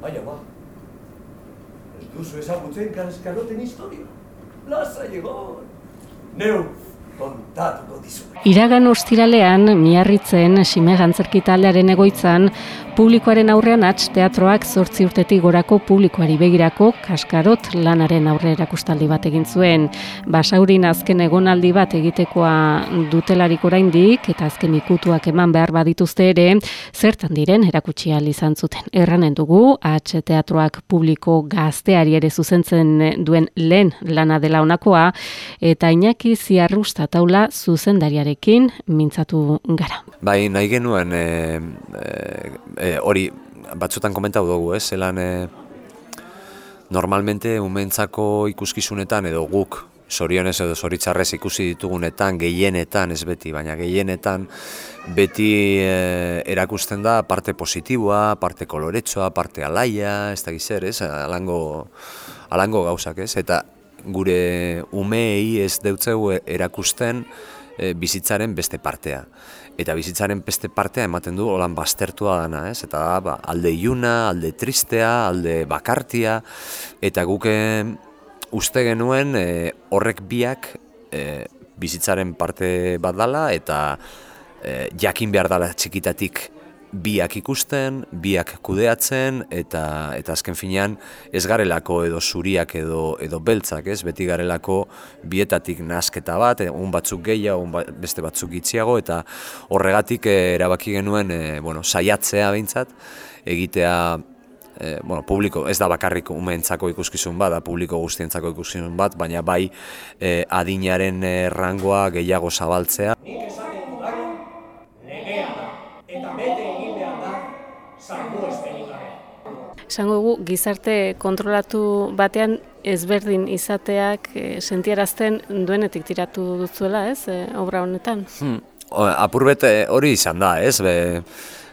Baina ba, ez duzu ezagutzen kaskaroten historia. Laza egon. Neu, kontatuko dizu. Iragan ostiralean, miarritzen, sime gantzerki taldearen egoitzan, publikoaren aurrean atx teatroak zortzi urtetik gorako publikoari begirako kaskarot lanaren aurre erakustaldi bat egin zuen. Basaurin azken egonaldi bat egitekoa dutelarik oraindik eta azken ikutuak eman behar badituzte ere, zertan diren erakutsi izan zuten. Erranen dugu, atx teatroak publiko gazteari ere zuzentzen duen lehen lana dela honakoa, eta inaki ziarrusta taula zuzendariarekin mintzatu gara. Bai, nahi genuen e, e, hori batzutan komentau dugu, ez? Zelan e, normalmente umentzako ikuskizunetan edo guk sorionez edo zoritzarrez ikusi ditugunetan, gehienetan, ez beti, baina gehienetan beti e, erakusten da parte positiboa, parte koloretsua, parte alaia, ez da gizer, ez? Alango, alango gauzak, ez? Eta gure umeei ez deutzeu erakusten e, bizitzaren beste partea. Eta bizitzaren beste partea ematen du holan baztertua dana, ez? Eta da, ba, alde iuna, alde tristea, alde bakartia, eta guke uste genuen e, horrek biak e, bizitzaren parte bat dala, eta e, jakin behar dala txikitatik biak ikusten, biak kudeatzen eta eta azken finean ez garelako edo zuriak edo edo beltzak, ez? Beti garelako bietatik nasketa bat, egun batzuk gehiago, ba, beste batzuk gitziago eta horregatik eh, erabaki genuen eh, bueno, saiatzea behintzat egitea eh, bueno, publiko, ez da bakarrik umeentzako ikuskizun bat, da publiko guztientzako ikuskizun bat, baina bai adinaren rangoa gehiago zabaltzea. Esango dugu, gizarte kontrolatu batean ezberdin izateak e, sentiarazten duenetik tiratu duzuela, ez, e, obra honetan? Hmm. Apurbet hori izan da, ez, Be,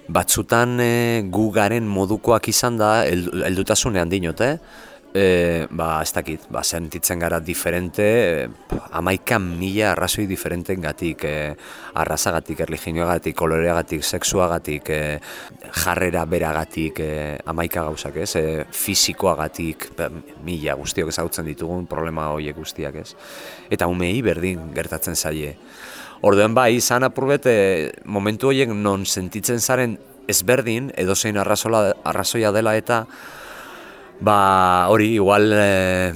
batzutan e, gu garen modukoak izan da, heldutasunean dinot, eh? E, ba, ez dakit, ba, sentitzen gara diferente, e, amaikan mila arrazoi diferenten gatik, e, arrazagatik, erliginoagatik, koloreagatik, sexuagatik, e, jarrera beragatik, e, amaika gauzak ez, e, fizikoagatik, ba, mila guztiok ezagutzen ditugun problema horiek guztiak ez. Eta umei berdin gertatzen zaie. Orduan bai, izan apurbet, e, momentu horiek non sentitzen zaren ezberdin, edozein arrazoia dela eta, Ba, hori, igual eh,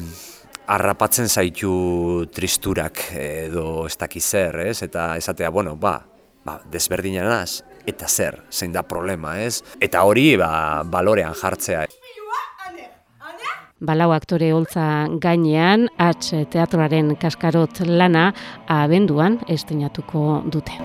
arrapatzen zaitu tristurak edo ez dakiz zer, ez? Eta esatea, bueno, ba, ba desberdina naz, eta zer, zein da problema, ez? Eta hori, ba, balorean jartzea. Balau aktore holtza gainean, H teatroaren kaskarot lana abenduan estenatuko dute.